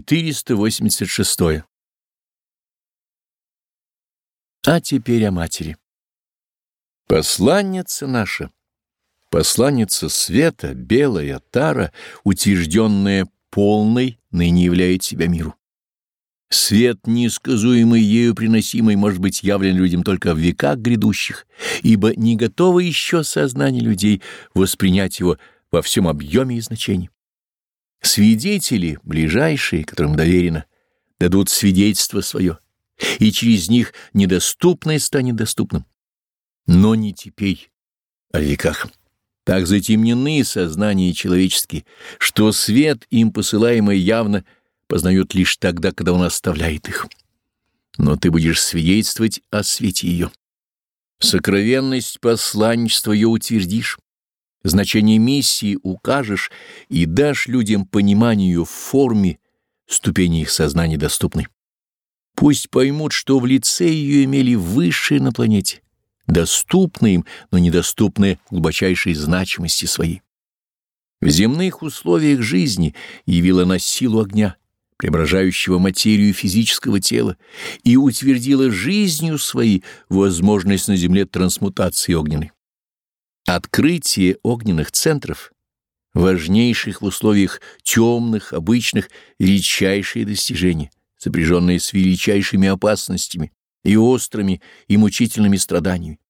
486. А теперь о матери. Посланница наша, посланница света, белая тара, утвержденная полной, ныне являет себя миру. Свет, несказуемый ею приносимый, может быть явлен людям только в веках грядущих, ибо не готово еще сознание людей воспринять его во всем объеме и значении. Свидетели, ближайшие, которым доверено, дадут свидетельство свое, и через них недоступное станет доступным. Но не теперь, а в веках. Так затемнены сознания человеческие, что свет, им посылаемый явно, познают лишь тогда, когда он оставляет их. Но ты будешь свидетельствовать о свете ее. Сокровенность посланничества ее утвердишь, Значение миссии укажешь и дашь людям пониманию в форме ступени их сознания доступной. Пусть поймут, что в лице ее имели высшее на планете, доступное им, но недоступное глубочайшей значимости своей. В земных условиях жизни явила она силу огня, преображающего материю физического тела, и утвердила жизнью своей возможность на земле трансмутации огненной. Открытие огненных центров, важнейших в условиях темных, обычных, редчайшие достижения, сопряженные с величайшими опасностями и острыми и мучительными страданиями.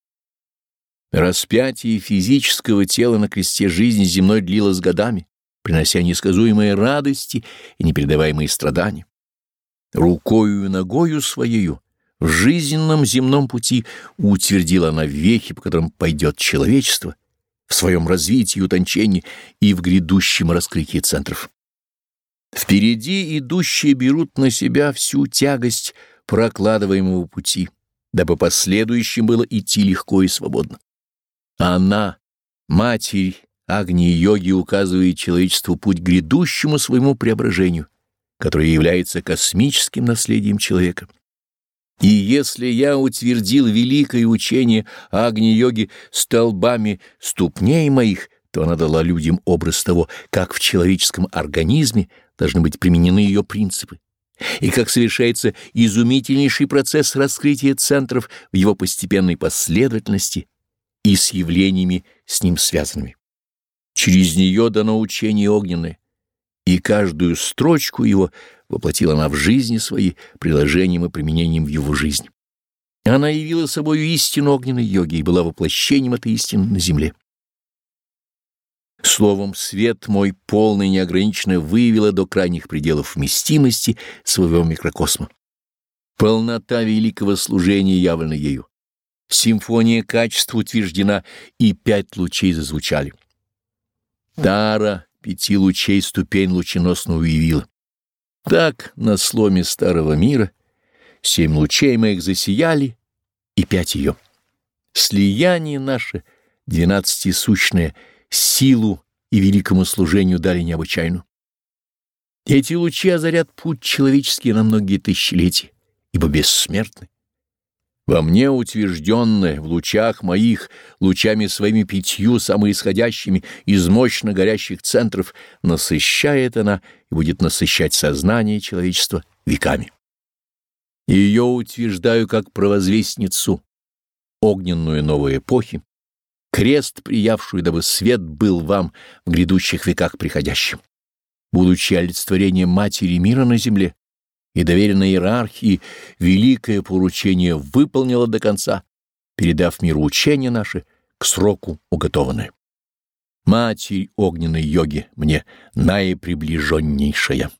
Распятие физического тела на кресте жизни земной длилось годами, принося несказуемые радости и непередаваемые страдания. Рукою и ногою своею в жизненном земном пути утвердила она вехи, по которым пойдет человечество, в своем развитии и утончении и в грядущем раскрытии центров. Впереди идущие берут на себя всю тягость прокладываемого пути, дабы последующим было идти легко и свободно. Она, Матерь Агни-йоги, указывает человечеству путь грядущему своему преображению, которое является космическим наследием человека. И если я утвердил великое учение Агни-йоги столбами ступней моих, то она дала людям образ того, как в человеческом организме должны быть применены ее принципы, и как совершается изумительнейший процесс раскрытия центров в его постепенной последовательности и с явлениями с ним связанными. Через нее дано учение огненное, и каждую строчку его воплотила она в жизни своей приложением и применением в его жизнь. Она явила собою истину огненной йоги и была воплощением этой истины на земле. Словом, свет мой полный неограниченно выявила до крайних пределов вместимости своего микрокосма. Полнота великого служения явлена ею. Симфония качества утверждена, и пять лучей зазвучали. Тара пяти лучей ступень лученосную явила. Так на сломе старого мира семь лучей моих засияли, и пять ее. Слияние наше, двенадцатисущное, силу и великому служению дали необычайную. Эти лучи озарят путь человеческий на многие тысячелетия, ибо бессмертны. Во мне утвержденное, в лучах моих, лучами своими пятью, самоисходящими из мощно горящих центров, насыщает она и будет насыщать сознание человечества веками. Ее утверждаю как провозвестницу, огненную новой эпохи, крест, приявшую, дабы свет был вам в грядущих веках приходящим. Будучи олицетворением Матери мира на земле, и доверенной иерархии великое поручение выполнила до конца, передав миру учения наши к сроку уготованное. Матерь огненной йоги мне наиприближеннейшая.